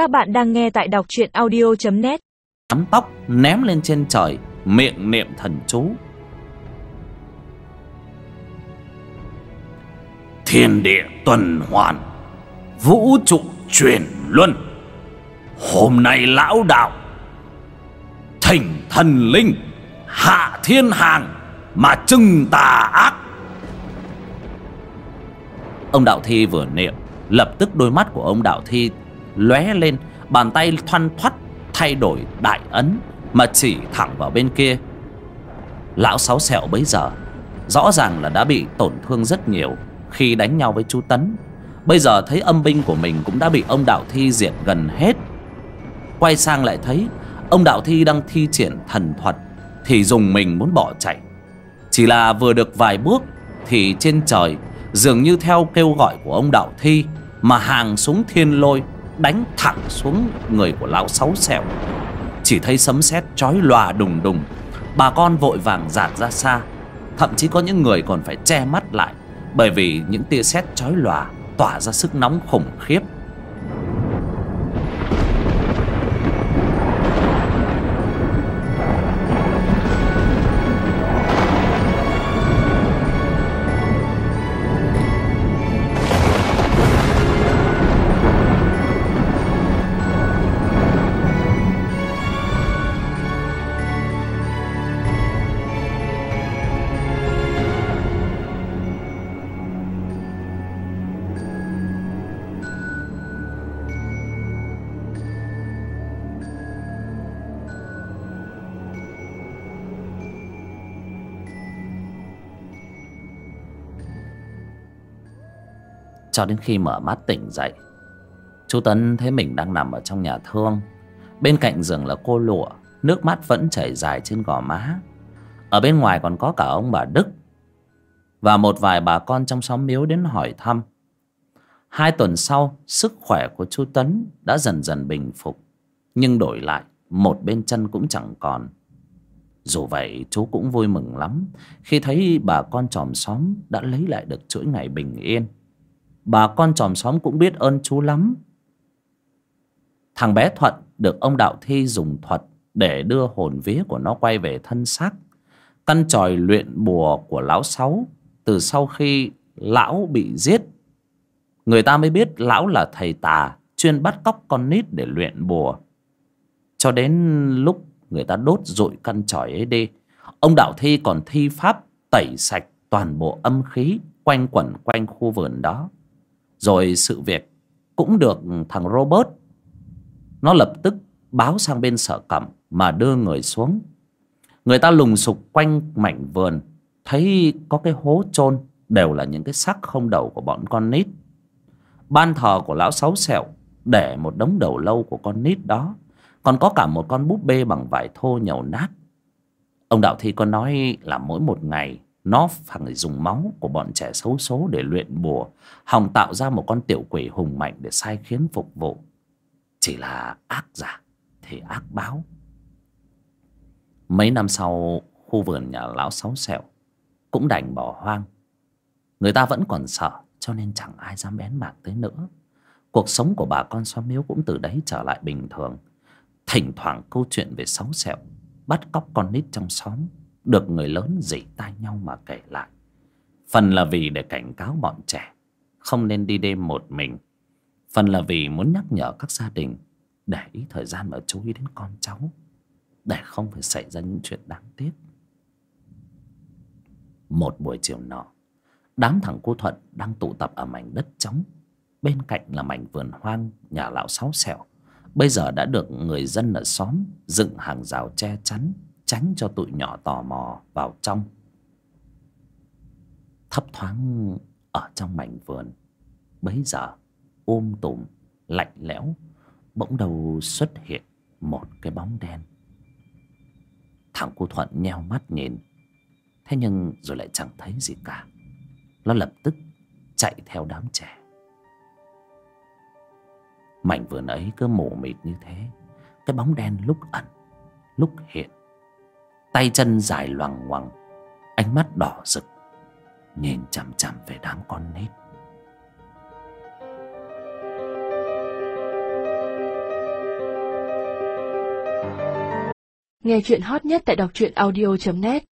Các bạn đang nghe tại đọc truyện audio.net nắm tóc ném lên trên trời, miệng niệm thần chú. Thiên địa tuần hoàn, vũ trụ chuyển luân. Hôm nay lão đạo, thỉnh thần linh, hạ thiên hàng mà trừng tà ác. Ông đạo thi vừa niệm, lập tức đôi mắt của ông đạo thi lóe lên, bàn tay thoăn thoắt, thay đổi đại ấn mà chỉ thẳng vào bên kia. Lão sáu sẹo bấy giờ, rõ ràng là đã bị tổn thương rất nhiều khi đánh nhau với chú tấn. Bây giờ thấy âm binh của mình cũng đã bị ông đạo thi diệt gần hết. Quay sang lại thấy, ông đạo thi đang thi triển thần thuật thì dùng mình muốn bỏ chạy. Chỉ là vừa được vài bước thì trên trời, dường như theo kêu gọi của ông đạo thi, mà hàng súng thiên lôi đánh thẳng xuống người của lão sáu sẹo chỉ thấy sấm sét chói lòa đùng đùng. Bà con vội vàng dạt ra xa. Thậm chí có những người còn phải che mắt lại, bởi vì những tia sét chói lòa tỏa ra sức nóng khủng khiếp. Cho đến khi mở mắt tỉnh dậy. Chú tấn thấy mình đang nằm ở trong nhà thương. Bên cạnh giường là cô lụa, nước mắt vẫn chảy dài trên gò má. Ở bên ngoài còn có cả ông bà đức. Và một vài bà con trong xóm miếu đến hỏi thăm. Hai tuần sau, sức khỏe của chú tấn đã dần dần bình phục. Nhưng đổi lại, một bên chân cũng chẳng còn. Dù vậy, chú cũng vui mừng lắm khi thấy bà con chòm xóm đã lấy lại được chuỗi ngày bình yên bà con chòm xóm cũng biết ơn chú lắm. Thằng bé thuận được ông đạo thi dùng thuật để đưa hồn vía của nó quay về thân xác, căn tròi luyện bùa của lão sáu từ sau khi lão bị giết. Người ta mới biết lão là thầy tà chuyên bắt cóc con nít để luyện bùa. Cho đến lúc người ta đốt rụi căn tròi ấy đi, ông đạo thi còn thi pháp tẩy sạch toàn bộ âm khí quanh quẩn quanh khu vườn đó rồi sự việc cũng được thằng Robert, Nó lập tức báo sang bên sở cẩm Mà đưa người xuống. Người ta lùng sục quanh mảnh vườn, Thấy có cái hố chôn, Đều là những cái xác không đầu của bọn con nít. Ban thờ của lão sáu sẹo Để một đống đầu lâu của con nít đó, Còn có cả một con búp bê bằng vải thô nhầu nát. Ông Đạo Thi có nói là mỗi một ngày nó phải dùng máu của bọn trẻ xấu số để luyện bùa, hòng tạo ra một con tiểu quỷ hùng mạnh để sai khiến phục vụ. Chỉ là ác giả thì ác báo. Mấy năm sau, khu vườn nhà lão sáu sẹo cũng đành bỏ hoang. Người ta vẫn còn sợ, cho nên chẳng ai dám bén mảng tới nữa. Cuộc sống của bà con xóm miếu cũng từ đấy trở lại bình thường. Thỉnh thoảng câu chuyện về sáu sẹo bắt cóc con nít trong xóm được người lớn dỉ tai nhau mà kể lại. Phần là vì để cảnh cáo bọn trẻ, không nên đi đêm một mình. Phần là vì muốn nhắc nhở các gia đình để ý thời gian mà chú ý đến con cháu, để không phải xảy ra những chuyện đáng tiếc. Một buổi chiều nọ, đám thằng cô thuận đang tụ tập ở mảnh đất trống. Bên cạnh là mảnh vườn hoang, nhà lão sáu sẹo bây giờ đã được người dân ở xóm dựng hàng rào che chắn tránh cho tụi nhỏ tò mò vào trong. Thấp thoáng ở trong mảnh vườn, bấy giờ ôm tùm, lạnh lẽo, bỗng đầu xuất hiện một cái bóng đen. Thằng cô thuận nheo mắt nhìn, thế nhưng rồi lại chẳng thấy gì cả. Nó lập tức chạy theo đám trẻ. Mảnh vườn ấy cứ mù mịt như thế. Cái bóng đen lúc ẩn, lúc hiện tay chân dài loằng ngoằng, ánh mắt đỏ rực, nhìn chằm chằm về đám con nít. Nghe chuyện hot nhất tại đọc truyện audio net.